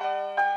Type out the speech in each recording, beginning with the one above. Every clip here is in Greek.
Bye.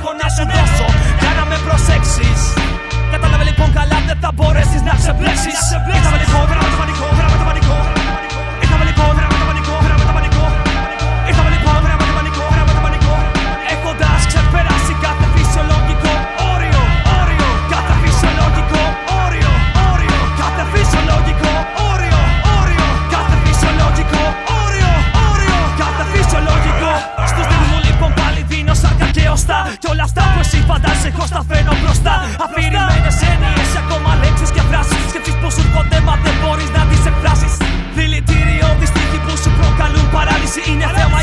έχω να σου δώσω για να με προσέξεις. Κατάλαβε λοιπόν καλά δεν θα μπορέσεις να ξεπλέξεις εσύ φαντάζεσαι εγώ στα φαίνω μπροστά. Αφηρημένες έννοιες, ακόμα λέξεις και φράσεις. και πως σου ποτέ μα δεν μπορείς να τις εκφράσεις. Δηλητήριο τη που σου προκαλούν παράλυση είναι θέμα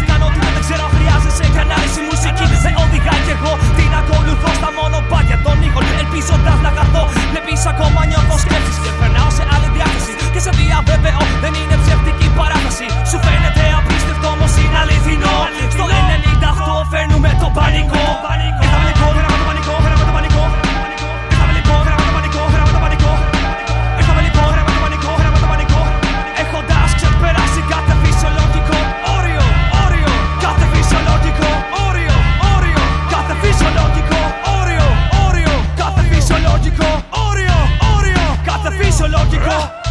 Mexico.